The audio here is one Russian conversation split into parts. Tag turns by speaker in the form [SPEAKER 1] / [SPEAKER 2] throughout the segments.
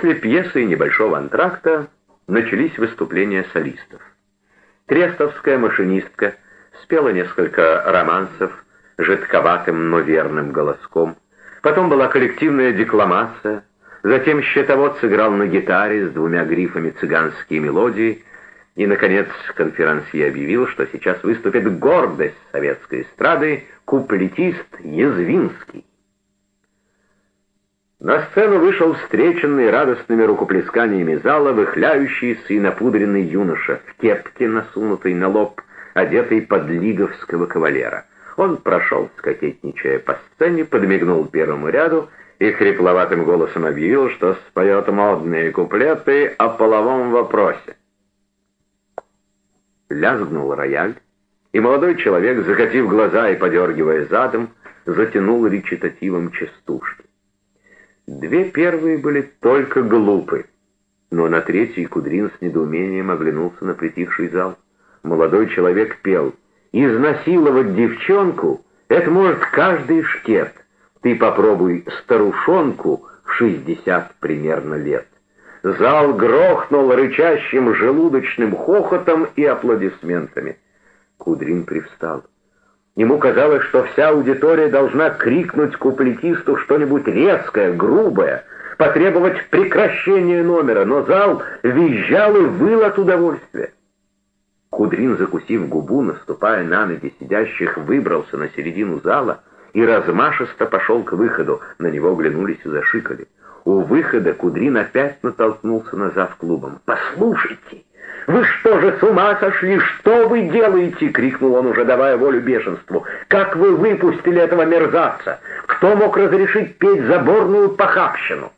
[SPEAKER 1] После пьесы и небольшого антракта начались выступления солистов. Трестовская машинистка спела несколько романсов жидковатым, но верным голоском. Потом была коллективная декламация, затем счетовод сыграл на гитаре с двумя грифами цыганские мелодии, и, наконец, конферансье объявил, что сейчас выступит гордость советской эстрады, куплетист Язвинский. На сцену вышел встреченный радостными рукоплесканиями зала выхляющийся и напудренный юноша в кепке, насунутой на лоб, одетый под лиговского кавалера. Он прошел, скокетничая по сцене, подмигнул первому ряду и хрипловатым голосом объявил, что споет модные куплеты о половом вопросе. Лязгнул рояль, и молодой человек, закатив глаза и подергивая задом, затянул речитативом частушки. Две первые были только глупы, но на третий Кудрин с недоумением оглянулся на притихший зал. Молодой человек пел «Изнасиловать девчонку — это может каждый шкет. Ты попробуй старушонку в шестьдесят примерно лет». Зал грохнул рычащим желудочным хохотом и аплодисментами. Кудрин привстал. Ему казалось, что вся аудитория должна крикнуть куплетисту что-нибудь резкое, грубое, потребовать прекращения номера, но зал визжал и выл от удовольствия. Кудрин, закусив губу, наступая на ноги сидящих, выбрался на середину зала и размашисто пошел к выходу. На него глянулись и зашикали. У выхода Кудрин опять натолкнулся на зав клубом. «Послушайте!» «Вы что же, с ума сошли? Что вы делаете?» — крикнул он, уже давая волю бешенству. «Как вы выпустили этого мерзавца? Кто мог разрешить петь заборную похабщину?»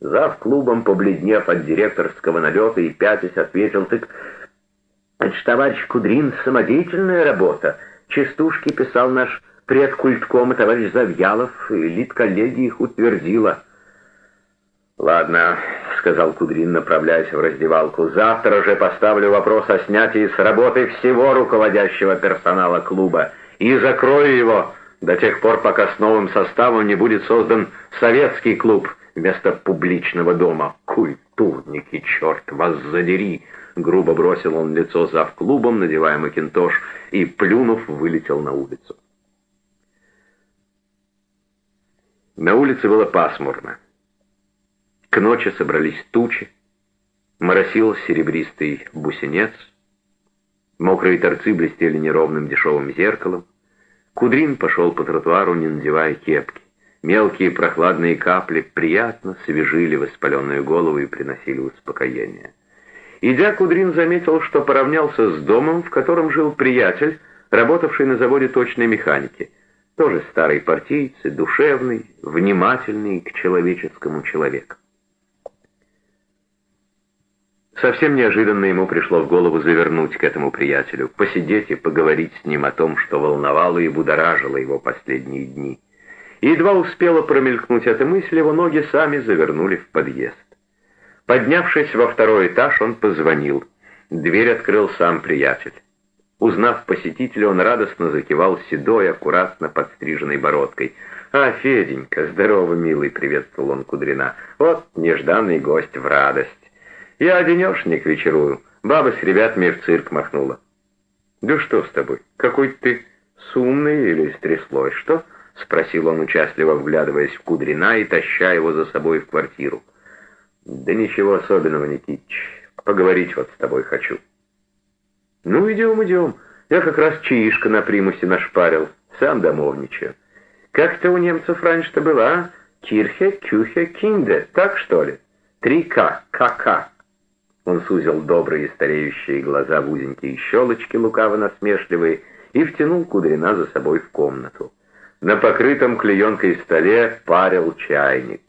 [SPEAKER 1] Зав клубом, побледнев от директорского налета и пятясь, ответил, «Так, это ж, товарищ Кудрин, самодеятельная работа. Частушки писал наш предкультком товарищ Завьялов, и лид-коллегия их утвердила». «Ладно», — сказал Кудрин, направляясь в раздевалку, — «завтра же поставлю вопрос о снятии с работы всего руководящего персонала клуба и закрою его до тех пор, пока с новым составом не будет создан советский клуб вместо публичного дома. Культурники, черт вас задери!» Грубо бросил он лицо зав клубом, надевая макинтош, и, плюнув, вылетел на улицу. На улице было пасмурно. К ночи собрались тучи, моросил серебристый бусинец, мокрые торцы блестели неровным дешевым зеркалом. Кудрин пошел по тротуару, не надевая кепки. Мелкие прохладные капли приятно свежили воспаленную голову и приносили успокоение. Идя, Кудрин заметил, что поравнялся с домом, в котором жил приятель, работавший на заводе точной механики. Тоже старый партийцы, душевный, внимательный к человеческому человеку. Совсем неожиданно ему пришло в голову завернуть к этому приятелю, посидеть и поговорить с ним о том, что волновало и будоражило его последние дни. И едва успела промелькнуть эта мысль, его ноги сами завернули в подъезд. Поднявшись во второй этаж, он позвонил. Дверь открыл сам приятель. Узнав посетителя, он радостно закивал седой, аккуратно подстриженной бородкой. «А, Феденька, здорово, милый!» — приветствовал он Кудрина. «Вот нежданный гость в радость!» Я одинешник вечерую. Баба с ребятами в цирк махнула. Да что с тобой? Какой ты сумный или стряслось, что? Спросил он участливо, вглядываясь в Кудрина и таща его за собой в квартиру. Да ничего особенного, Никитич. Поговорить вот с тобой хочу. Ну, идем, идем. Я как раз чаишка на примусе нашпарил. Сам домовничаю. Как-то у немцев раньше-то была, а? Кирхе, Кюхе, Кинде. Так что ли? Три К, КК. Он сузил добрые стареющие глаза в узенькие щелочки, лукаво-насмешливые, и втянул Кудрина за собой в комнату. На покрытом клеенкой столе парил чайник.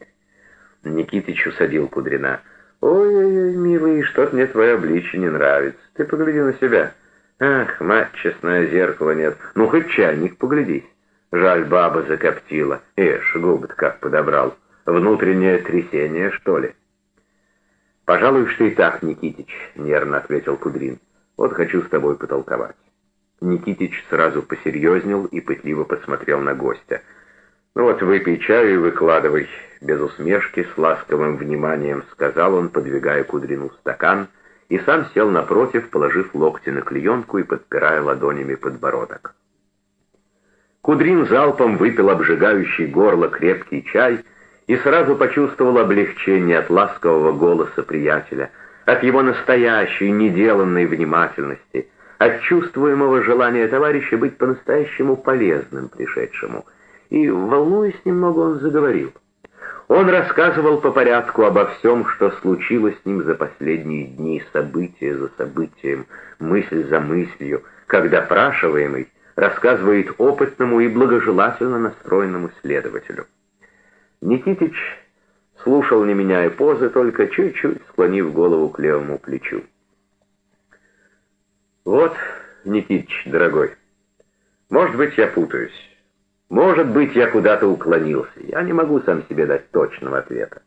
[SPEAKER 1] Никитич усадил Кудрина. «Ой-ой-ой, милый, что-то мне твое обличие не нравится. Ты погляди на себя. Ах, мать честное, зеркала нет. Ну, хоть чайник поглядись. Жаль, баба закоптила. Эш, губы как подобрал. Внутреннее трясение, что ли?» «Пожалуй, что и так, Никитич», — нервно ответил Кудрин. «Вот хочу с тобой потолковать». Никитич сразу посерьезнел и пытливо посмотрел на гостя. «Ну вот выпей чаю и выкладывай. без усмешки, с ласковым вниманием сказал он, подвигая Кудрину стакан, и сам сел напротив, положив локти на клеенку и подпирая ладонями подбородок. Кудрин залпом выпил обжигающий горло крепкий чай и сразу почувствовал облегчение от ласкового голоса приятеля, от его настоящей, неделанной внимательности, от чувствуемого желания товарища быть по-настоящему полезным пришедшему. И, волнуясь немного, он заговорил. Он рассказывал по порядку обо всем, что случилось с ним за последние дни, события за событием, мысль за мыслью, когда допрашиваемый рассказывает опытному и благожелательно настроенному следователю. Никитич слушал, не меняя позы, только чуть-чуть склонив голову к левому плечу. «Вот, Никитич, дорогой, может быть, я путаюсь. Может быть, я куда-то уклонился. Я не могу сам себе дать точного ответа.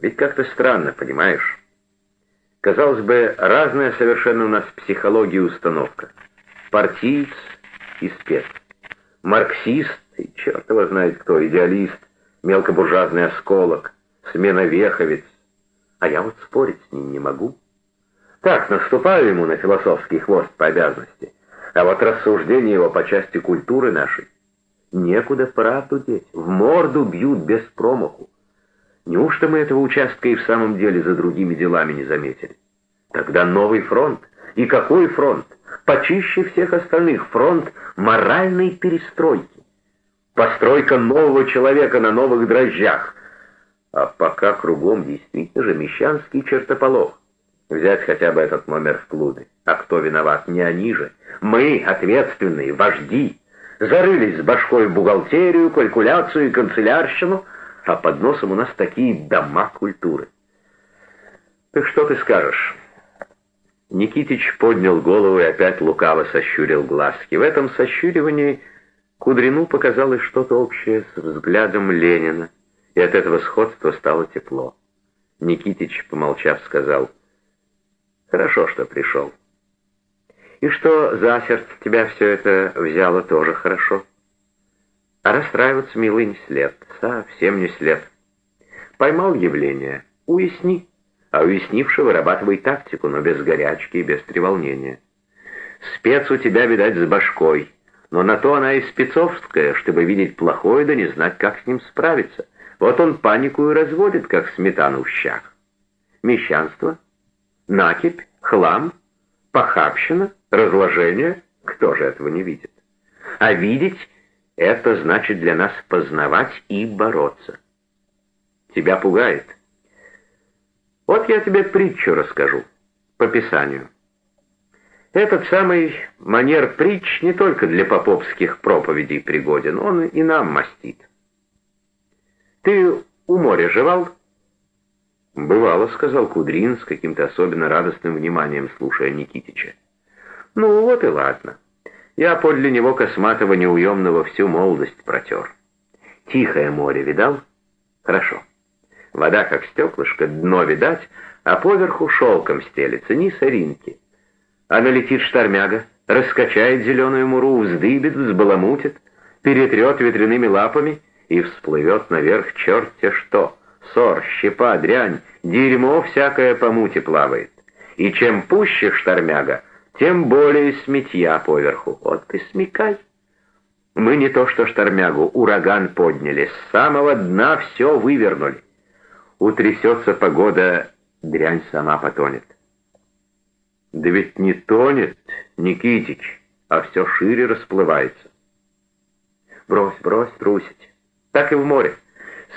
[SPEAKER 1] Ведь как-то странно, понимаешь? Казалось бы, разная совершенно у нас психология и установка. Партиец и спец. Марксист и черт его знает кто, идеалист, мелкобуржуазный осколок, сменовеховец. А я вот спорить с ним не могу. Так, наступаю ему на философский хвост по обязанности. А вот рассуждения его по части культуры нашей некуда правду деть, в морду бьют без промаху. Неужто мы этого участка и в самом деле за другими делами не заметили? Тогда новый фронт. И какой фронт? Почище всех остальных. Фронт моральной перестройки. Постройка нового человека на новых дрожжах. А пока кругом действительно же мещанский чертополох. Взять хотя бы этот номер в клубе. А кто виноват? Не они же. Мы, ответственные, вожди, зарылись с башкой в бухгалтерию, калькуляцию и канцелярщину, а под носом у нас такие дома культуры. Так что ты скажешь? Никитич поднял голову и опять лукаво сощурил глазки. В этом сощуривании Кудрину показалось что-то общее с взглядом Ленина, и от этого сходства стало тепло. Никитич, помолчав, сказал, «Хорошо, что пришел». И что за сердце тебя все это взяло, тоже хорошо. А расстраиваться, милый, не след, совсем не след. Поймал явление, уясни, а уяснивши, вырабатывай тактику, но без горячки и без треволнения. Спец у тебя, видать, с башкой, но на то она и спецовская, чтобы видеть плохое да не знать, как с ним справиться. Вот он панику и разводит, как сметану в щах. Мещанство, накипь, хлам, похабщина — Разложение? Кто же этого не видит? А видеть — это значит для нас познавать и бороться. Тебя пугает? Вот я тебе притчу расскажу, по Писанию. Этот самый манер притч не только для поповских проповедей пригоден, он и нам мастит. Ты у моря жевал? Бывало, сказал Кудрин с каким-то особенно радостным вниманием, слушая Никитича. Ну вот и ладно. Я подле него косматого неуемного всю молодость протер. Тихое море видал? Хорошо. Вода как стеклышко, дно видать, а поверху шелком стелется, ни соринки. А налетит штормяга, раскачает зеленую муру, вздыбит, взбаламутит, перетрет ветряными лапами и всплывет наверх черт-те что. Сор, щепа, дрянь, дерьмо всякое по мути плавает. И чем пуще штормяга, тем более сметья поверху. Вот ты смекай. Мы не то что штормягу, ураган подняли, с самого дна все вывернули. Утрясется погода, дрянь сама потонет. Да ведь не тонет, Никитич, а все шире расплывается. Брось, брось трусить. Так и в море.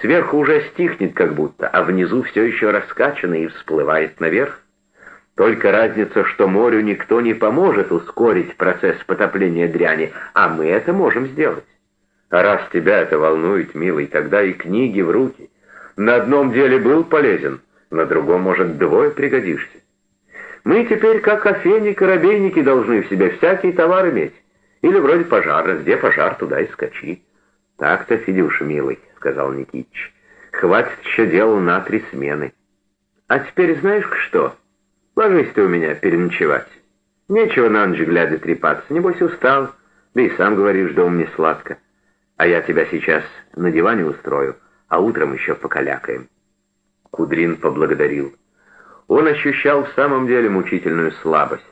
[SPEAKER 1] Сверху уже стихнет как будто, а внизу все еще раскачано и всплывает наверх. Только разница, что морю никто не поможет ускорить процесс потопления дряни, а мы это можем сделать. А раз тебя это волнует, милый, тогда и книги в руки. На одном деле был полезен, на другом, может, двое пригодишься. Мы теперь, как кофейни, корабейники, должны в себе всякий товар иметь. Или вроде пожара, где пожар, туда и скачи. Так-то, Федюша, милый, — сказал Никитич, — хватит еще дел на три смены. А теперь знаешь что? — Ложись ты у меня переночевать. Нечего на ночь глядя трепаться, небось устал, да и сам говоришь, дома не сладко. А я тебя сейчас на диване устрою, а утром еще покалякаем». Кудрин поблагодарил. Он ощущал в самом деле мучительную слабость.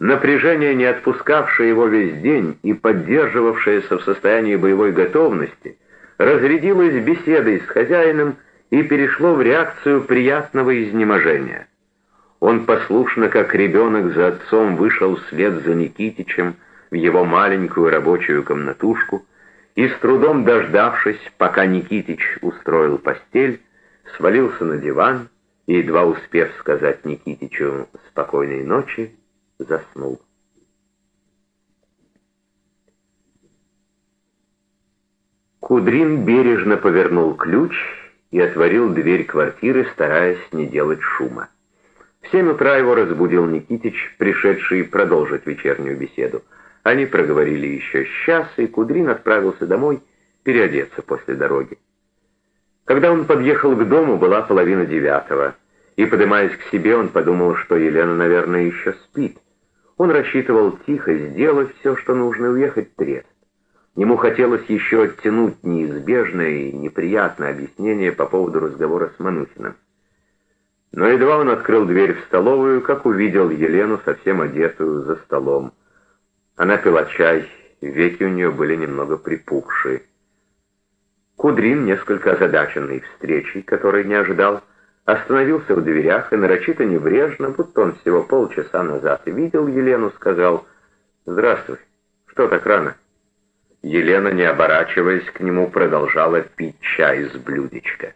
[SPEAKER 1] Напряжение, не отпускавшее его весь день и поддерживавшееся в состоянии боевой готовности, разрядилось беседой с хозяином и перешло в реакцию приятного изнеможения. Он послушно, как ребенок за отцом, вышел вслед за Никитичем в его маленькую рабочую комнатушку и, с трудом дождавшись, пока Никитич устроил постель, свалился на диван и, едва успев сказать Никитичу «спокойной ночи», заснул. Кудрин бережно повернул ключ и отворил дверь квартиры, стараясь не делать шума. В семь утра его разбудил Никитич, пришедший продолжить вечернюю беседу. Они проговорили еще час, и Кудрин отправился домой переодеться после дороги. Когда он подъехал к дому, была половина девятого, и, поднимаясь к себе, он подумал, что Елена, наверное, еще спит. Он рассчитывал тихо сделать все, что нужно, уехать трезв. Ему хотелось еще оттянуть неизбежное и неприятное объяснение по поводу разговора с Манухиным. Но едва он открыл дверь в столовую, как увидел Елену совсем одетую за столом. Она пила чай, веки у нее были немного припухшие. Кудрин, несколько озадаченный встречей, которой не ожидал, остановился в дверях и нарочито небрежно, будто он всего полчаса назад видел Елену, сказал «Здравствуй, что так рано?» Елена, не оборачиваясь к нему, продолжала пить чай из блюдечка.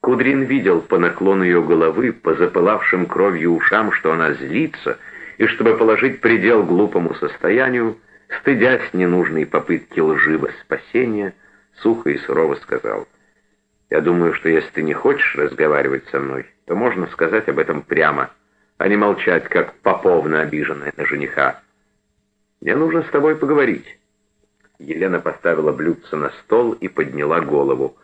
[SPEAKER 1] Кудрин видел по наклону ее головы, по запылавшим кровью ушам, что она злится, и чтобы положить предел глупому состоянию, стыдясь ненужной попытки лживого спасения, сухо и сурово сказал — я думаю, что если ты не хочешь разговаривать со мной, то можно сказать об этом прямо, а не молчать, как поповна обиженная на жениха. Мне нужно с тобой поговорить». Елена поставила блюдце на стол и подняла голову.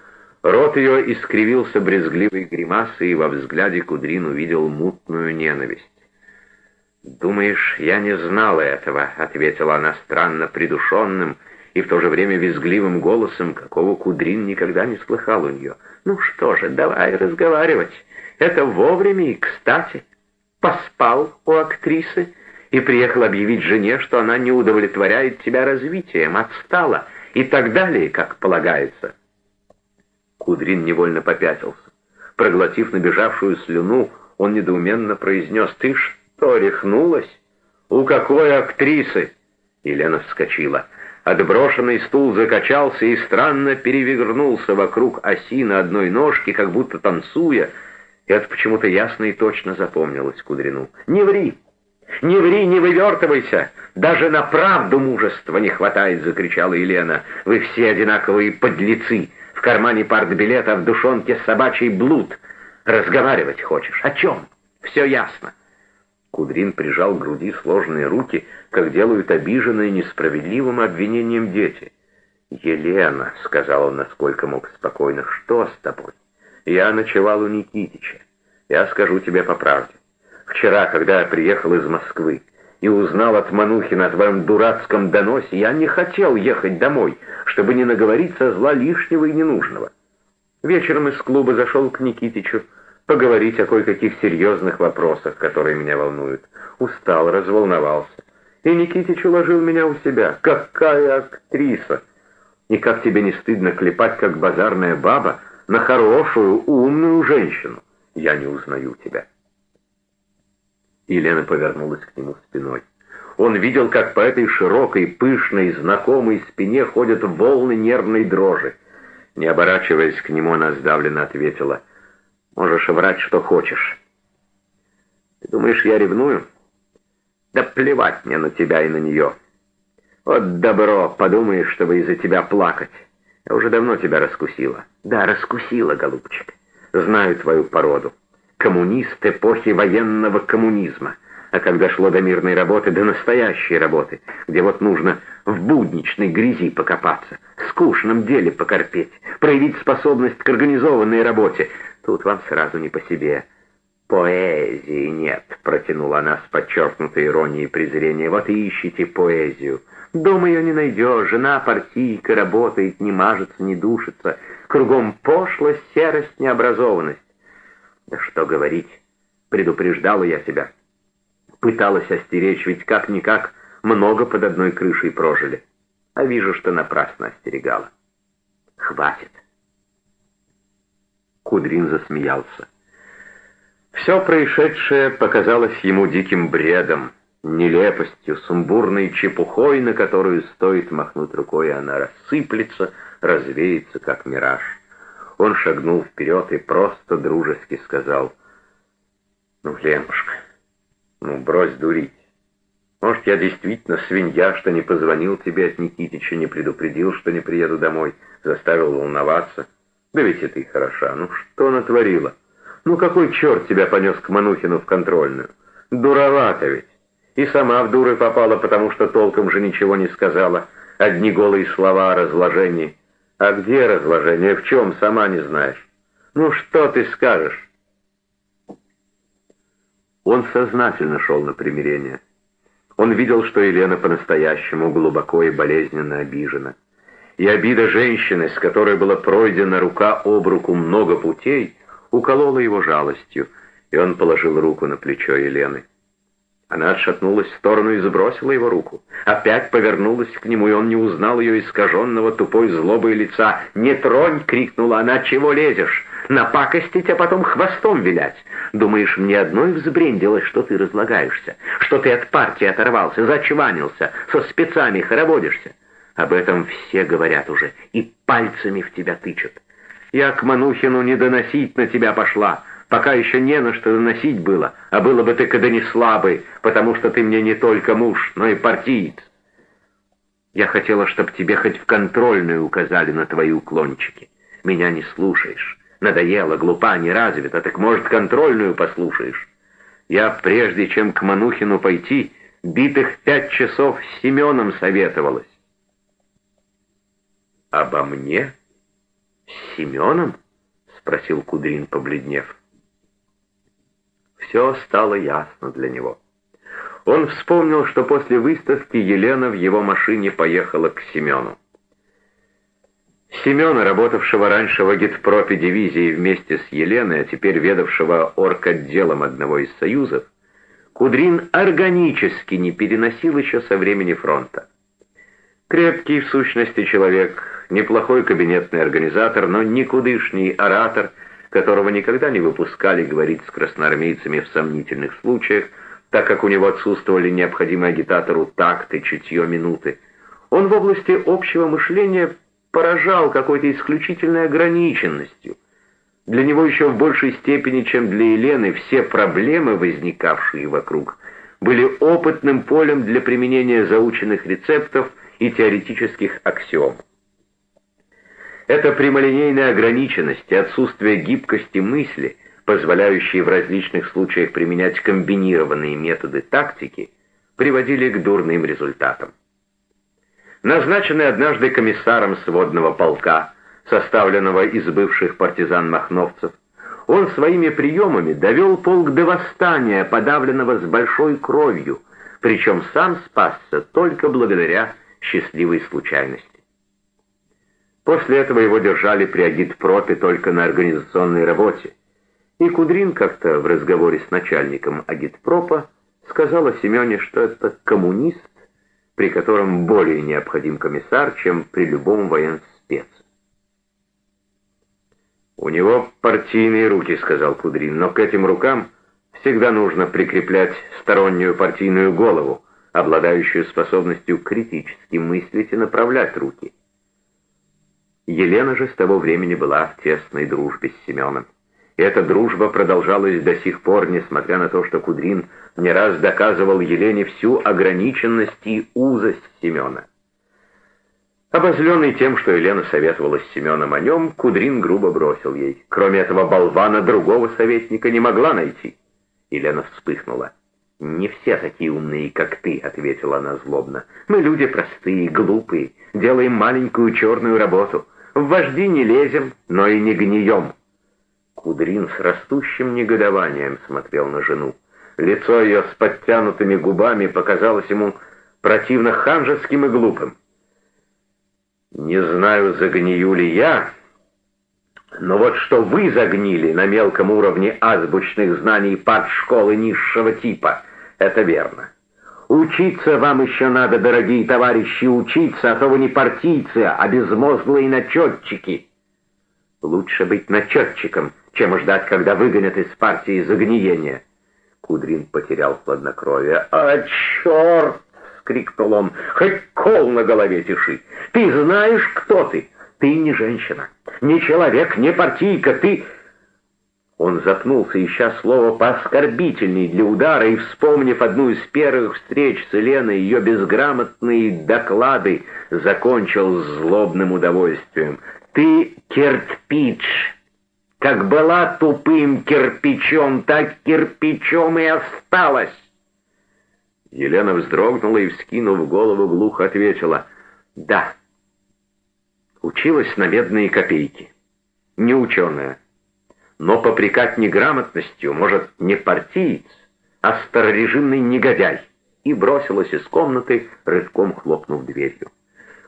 [SPEAKER 1] Рот ее искривился брезгливой гримасой, и во взгляде Кудрин увидел мутную ненависть. «Думаешь, я не знала этого?» — ответила она странно придушенным, и в то же время визгливым голосом, какого Кудрин никогда не слыхал у нее. «Ну что же, давай разговаривать. Это вовремя и кстати. Поспал у актрисы и приехал объявить жене, что она не удовлетворяет тебя развитием, отстала и так далее, как полагается». Кудрин невольно попятился. Проглотив набежавшую слюну, он недоуменно произнес, «Ты что, рехнулась? У какой актрисы?» Елена вскочила. Отброшенный стул закачался и странно перевернулся вокруг оси на одной ножке, как будто танцуя. Это почему-то ясно и точно запомнилось Кудрину. «Не ври! Не ври, не вывертывайся! Даже на правду мужества не хватает!» — закричала Елена. «Вы все одинаковые подлецы! В кармане партбилета, в душонке собачий блуд! Разговаривать хочешь? О чем? Все ясно!» Кудрин прижал к груди сложные руки, как делают обиженные несправедливым обвинением дети. «Елена», — сказал он, насколько мог спокойно, — «что с тобой? Я ночевал у Никитича. Я скажу тебе по правде. Вчера, когда я приехал из Москвы и узнал от Манухина о твоем дурацком доносе, я не хотел ехать домой, чтобы не наговориться зла лишнего и ненужного. Вечером из клуба зашел к Никитичу, поговорить о кое-каких серьезных вопросах, которые меня волнуют. Устал, разволновался. И Никитич уложил меня у себя. Какая актриса! И как тебе не стыдно клепать, как базарная баба, на хорошую, умную женщину? Я не узнаю тебя. Елена повернулась к нему спиной. Он видел, как по этой широкой, пышной, знакомой спине ходят волны нервной дрожи. Не оборачиваясь к нему, она сдавленно ответила — Можешь врать, что хочешь. Ты думаешь, я ревную? Да плевать мне на тебя и на нее. Вот добро, подумаешь, чтобы из-за тебя плакать. Я уже давно тебя раскусила. Да, раскусила, голубчик. Знаю твою породу. Коммунист эпохи военного коммунизма. А когда шло до мирной работы, до настоящей работы, где вот нужно в будничной грязи покопаться, в скучном деле покорпеть, проявить способность к организованной работе, Тут вам сразу не по себе. «Поэзии нет», — протянула она с подчеркнутой иронией презрения. «Вот и ищите поэзию. Дома ее не найдешь, жена партийка, работает, не мажется, не душится. Кругом пошлость, серость, необразованность. Да что говорить, предупреждала я себя. Пыталась остеречь, ведь как-никак много под одной крышей прожили. А вижу, что напрасно остерегала. Хватит. Кудрин засмеялся. Все происшедшее показалось ему диким бредом, нелепостью, сумбурной чепухой, на которую стоит махнуть рукой, и она рассыплется, развеется, как мираж. Он шагнул вперед и просто дружески сказал, «Ну, Ленушка, ну, брось дурить. Может, я действительно свинья, что не позвонил тебе от Никитича, не предупредил, что не приеду домой, заставил волноваться. Да ведь это и хороша. Ну, что натворила? Ну, какой черт тебя понес к Манухину в контрольную? Дуровато ведь. И сама в дуры попала, потому что толком же ничего не сказала. Одни голые слова о разложении. А где разложение? В чем? Сама не знаешь. Ну, что ты скажешь? Он сознательно шел на примирение. Он видел, что Елена по-настоящему глубоко и болезненно обижена. И обида женщины, с которой было пройдено рука об руку много путей, уколола его жалостью, и он положил руку на плечо Елены. Она отшатнулась в сторону и сбросила его руку. Опять повернулась к нему, и он не узнал ее искаженного тупой злобой лица. «Не тронь!» — крикнула она. «Чего лезешь? Напакостить, а потом хвостом вилять? Думаешь, мне одной взбрендилось, что ты разлагаешься, что ты от партии оторвался, зачванился, со спецами хороводишься? Об этом все говорят уже и пальцами в тебя тычут. Я к Манухину не доносить на тебя пошла» пока еще не на что наносить было, а было бы ты когда не слабый, потому что ты мне не только муж, но и партиец. Я хотела, чтобы тебе хоть в контрольную указали на твои уклончики. Меня не слушаешь. Надоело, глупа, не развита, так, может, контрольную послушаешь? Я, прежде чем к Манухину пойти, битых пять часов с Семеном советовалась. «Обо мне? С Семеном?» — спросил Кудрин, побледнев все стало ясно для него. Он вспомнил, что после выставки Елена в его машине поехала к Семену. Семена, работавшего раньше в агитпропе дивизии вместе с Еленой, а теперь ведавшего орготделом одного из союзов, Кудрин органически не переносил еще со времени фронта. Крепкий, в сущности, человек, неплохой кабинетный организатор, но никудышний оратор — которого никогда не выпускали говорить с красноармейцами в сомнительных случаях, так как у него отсутствовали необходимые агитатору такт и чутье минуты. Он в области общего мышления поражал какой-то исключительной ограниченностью. Для него еще в большей степени, чем для Елены, все проблемы, возникавшие вокруг, были опытным полем для применения заученных рецептов и теоретических аксиом. Эта прямолинейная ограниченность и отсутствие гибкости мысли, позволяющие в различных случаях применять комбинированные методы тактики, приводили к дурным результатам. Назначенный однажды комиссаром сводного полка, составленного из бывших партизан-махновцев, он своими приемами довел полк до восстания, подавленного с большой кровью, причем сам спасся только благодаря счастливой случайности. После этого его держали при агитпропе только на организационной работе. И Кудрин как-то в разговоре с начальником агитпропа сказал о Семене, что это коммунист, при котором более необходим комиссар, чем при любом военспеце. «У него партийные руки», — сказал Кудрин, «но к этим рукам всегда нужно прикреплять стороннюю партийную голову, обладающую способностью критически мыслить и направлять руки». Елена же с того времени была в тесной дружбе с Семеном. И эта дружба продолжалась до сих пор, несмотря на то, что Кудрин не раз доказывал Елене всю ограниченность и узость Семена. Обозленный тем, что Елена советовалась с Семеном о нем, Кудрин грубо бросил ей. Кроме этого болвана другого советника не могла найти. Елена вспыхнула. «Не все такие умные, как ты», — ответила она злобно. «Мы люди простые, глупые, делаем маленькую черную работу». В вожди не лезем, но и не гнием. Кудрин с растущим негодованием смотрел на жену. Лицо ее с подтянутыми губами показалось ему противно ханжеским и глупым. «Не знаю, загнию ли я, Но вот что вы загнили на мелком уровне азбучных знаний школы низшего типа, это верно. Учиться вам еще надо, дорогие товарищи, учиться, а то вы не партийцы, а безмозглые начетчики. Лучше быть начетчиком, чем ждать, когда выгонят из партии за гниение. Кудрин потерял хладнокровие. «А, черт!» — скрикнул он. «Хоть кол на голове тиши! Ты знаешь, кто ты? Ты не женщина, не человек, не партийка, ты...» Он запнулся, ища слово пооскорбительней для удара, и, вспомнив одну из первых встреч с Еленой, ее безграмотные доклады, закончил злобным удовольствием. «Ты кирпич!» Как была тупым кирпичом, так кирпичом и осталась. Елена вздрогнула и, вскинув голову, глухо ответила «Да». Училась на медные копейки. Не ученая. Но попрекать неграмотностью может не партиец, а старорежимный негодяй. И бросилась из комнаты, рывком хлопнув дверью.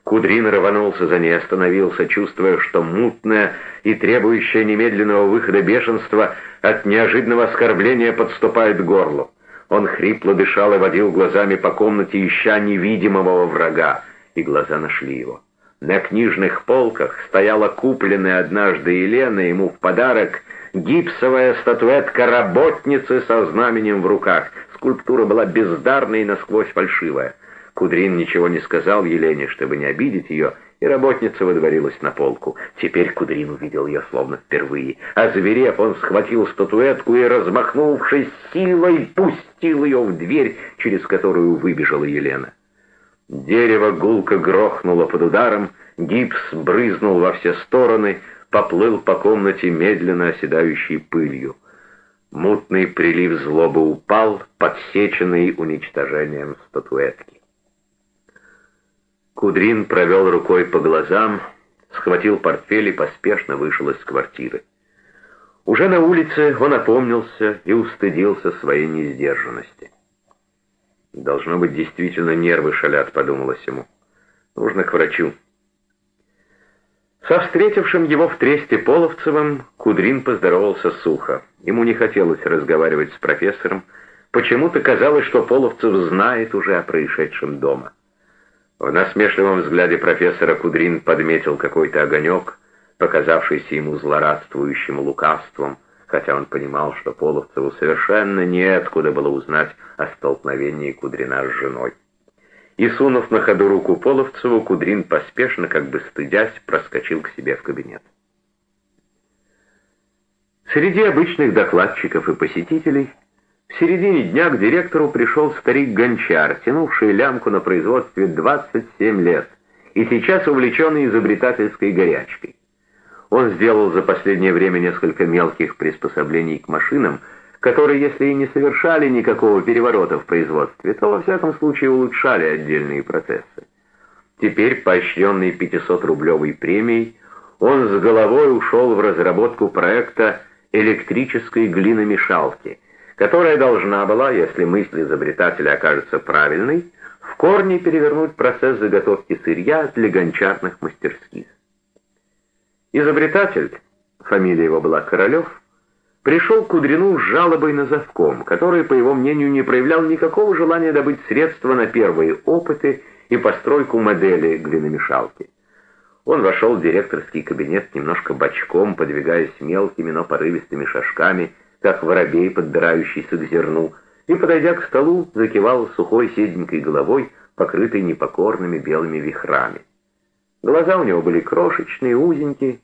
[SPEAKER 1] Кудрин рванулся за ней, остановился, чувствуя, что мутное и требующее немедленного выхода бешенство от неожиданного оскорбления подступает к горлу. Он хрипло дышал и водил глазами по комнате, ища невидимого врага, и глаза нашли его. На книжных полках стояла купленная однажды Елена ему в подарок гипсовая статуэтка работницы со знаменем в руках. Скульптура была бездарная и насквозь фальшивая. Кудрин ничего не сказал Елене, чтобы не обидеть ее, и работница выдворилась на полку. Теперь Кудрин увидел ее словно впервые. А зверев, он схватил статуэтку и, размахнувшись силой, пустил ее в дверь, через которую выбежала Елена. Дерево гулко грохнуло под ударом, гипс брызнул во все стороны, поплыл по комнате медленно оседающей пылью. Мутный прилив злобы упал, подсеченный уничтожением статуэтки. Кудрин провел рукой по глазам, схватил портфель и поспешно вышел из квартиры. Уже на улице он опомнился и устыдился своей несдержанности. «Должно быть, действительно нервы шалят», — подумалось ему. «Нужно к врачу». Со встретившим его в тресте Половцевым Кудрин поздоровался сухо. Ему не хотелось разговаривать с профессором. Почему-то казалось, что Половцев знает уже о происшедшем дома. В насмешливом взгляде профессора Кудрин подметил какой-то огонек, показавшийся ему злорадствующим лукавством, хотя он понимал, что Половцеву совершенно неоткуда было узнать о столкновении Кудрина с женой. И, сунув на ходу руку Половцеву, Кудрин поспешно, как бы стыдясь, проскочил к себе в кабинет. Среди обычных докладчиков и посетителей в середине дня к директору пришел старик-гончар, тянувший лямку на производстве 27 лет и сейчас увлеченный изобретательской горячкой. Он сделал за последнее время несколько мелких приспособлений к машинам, которые, если и не совершали никакого переворота в производстве, то во всяком случае улучшали отдельные процессы. Теперь, поощренный 500-рублевой премией, он с головой ушел в разработку проекта электрической глиномешалки – которая должна была, если мысль изобретателя окажется правильной, в корне перевернуть процесс заготовки сырья для гончарных мастерских. Изобретатель, фамилия его была Королев, пришел к Кудрину с жалобой на завком, который, по его мнению, не проявлял никакого желания добыть средства на первые опыты и постройку модели глиномешалки. Он вошел в директорский кабинет немножко бочком, подвигаясь мелкими, но порывистыми шажками, как воробей, подбирающийся к зерну, и, подойдя к столу, закивал сухой седенькой головой, покрытой непокорными белыми вихрами. Глаза у него были крошечные, узенькие,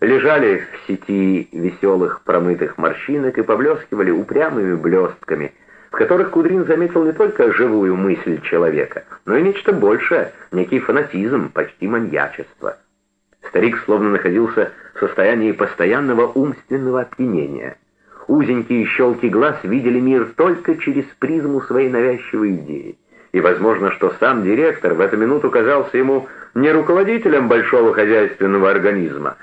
[SPEAKER 1] лежали в сети веселых промытых морщинок и поблескивали упрямыми блестками, в которых Кудрин заметил не только живую мысль человека, но и нечто большее, некий фанатизм, почти маньячество. Старик словно находился в состоянии постоянного умственного опьянения — узенькие щелки глаз видели мир только через призму своей навязчивой идеи. И возможно, что сам директор в эту минуту казался ему не руководителем большого хозяйственного организма,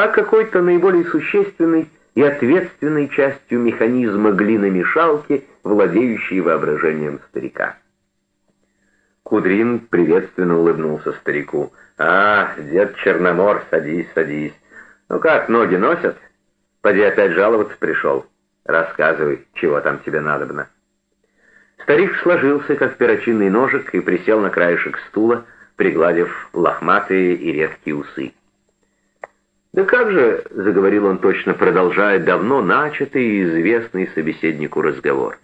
[SPEAKER 1] а какой-то наиболее существенной и ответственной частью механизма глиномешалки, владеющей воображением старика. Кудрин приветственно улыбнулся старику. «А, дед Черномор, садись, садись. «Ну как, ноги носят? Поди опять жаловаться пришел. Рассказывай, чего там тебе надобно». Старик сложился, как перочинный ножик, и присел на краешек стула, пригладив лохматые и редкие усы. «Да как же», — заговорил он точно, продолжая давно начатый и известный собеседнику разговор.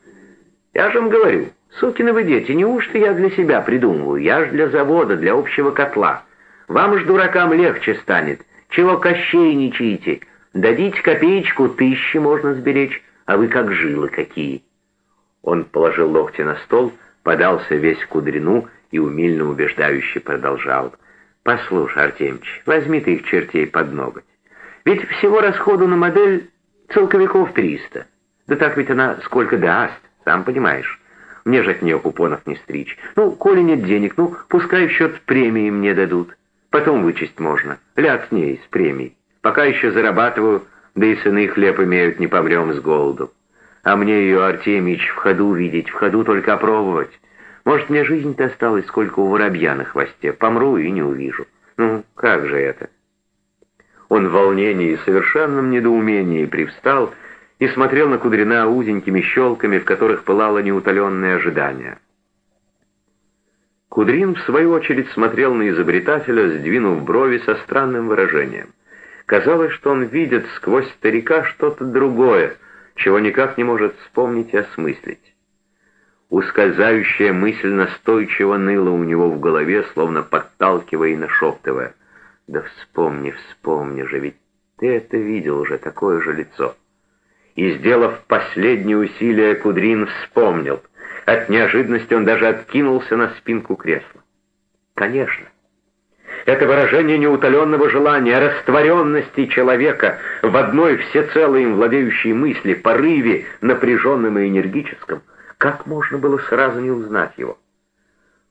[SPEAKER 1] «Я же вам говорю, сукины вы дети, неужто я для себя придумываю? Я ж для завода, для общего котла. Вам ж, дуракам, легче станет. Чего кощейничаете? Дадите копеечку, тысячи можно сберечь, а вы как жилы какие». Он положил локти на стол, подался весь к кудрину и умильно убеждающе продолжал — Послушай, Артемич, возьми ты их чертей под ноготь. Ведь всего расходу на модель целковиков триста. Да так ведь она сколько даст, сам понимаешь. Мне же от нее купонов не стричь. Ну, коли нет денег, ну, пускай в счет премии мне дадут. Потом вычесть можно. Ляд с ней, с премией. Пока еще зарабатываю, да и сыны хлеб имеют, не помрем с голоду. А мне ее, Артемич, в ходу видеть, в ходу только опробовать. Может, мне жизнь-то осталась, сколько у воробья на хвосте. Помру и не увижу. Ну, как же это? Он в волнении и совершенном недоумении привстал и смотрел на Кудрина узенькими щелками, в которых пылало неутоленное ожидание. Кудрин, в свою очередь, смотрел на изобретателя, сдвинув брови со странным выражением. Казалось, что он видит сквозь старика что-то другое, чего никак не может вспомнить и осмыслить. Ускользающая мысль настойчиво ныла у него в голове, словно подталкивая и нашептывая. «Да вспомни, вспомни же, ведь ты это видел уже, такое же лицо». И, сделав последнее усилие, Кудрин вспомнил. От неожиданности он даже откинулся на спинку кресла. Конечно. Это выражение неутоленного желания, растворенности человека в одной всецело им владеющей мысли, порыве, напряженном и энергическом — как можно было сразу не узнать его?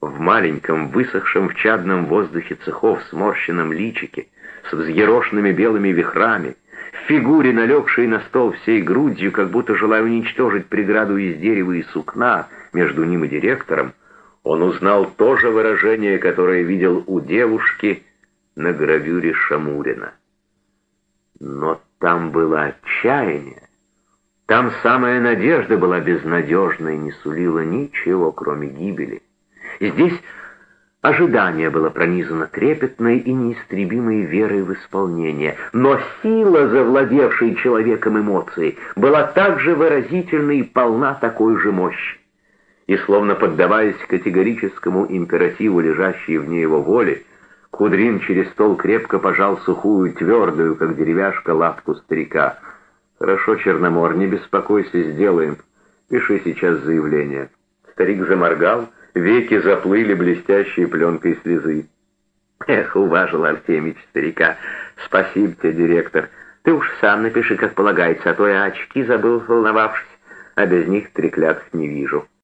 [SPEAKER 1] В маленьком, высохшем в чадном воздухе цехов сморщенном личике, с взъерошенными белыми вихрами, в фигуре, налегшей на стол всей грудью, как будто желая уничтожить преграду из дерева и сукна между ним и директором, он узнал то же выражение, которое видел у девушки на гравюре Шамурина. Но там было отчаяние, там самая надежда была безнадежной, не сулила ничего, кроме гибели. И здесь ожидание было пронизано трепетной и неистребимой верой в исполнение. Но сила, завладевшей человеком эмоций, была также выразительна и полна такой же мощи. И словно поддаваясь категорическому императиву, лежащей вне его воли, Кудрин через стол крепко пожал сухую, твердую, как деревяшка, лапку старика — «Хорошо, Черномор, не беспокойся, сделаем. Пиши сейчас заявление». Старик заморгал, веки заплыли блестящей пленкой слезы. «Эх, уважил Артемич старика. Спасибо тебе, директор. Ты уж сам напиши, как полагается, а то я очки забыл, волновавшись, а без них треклятых не вижу».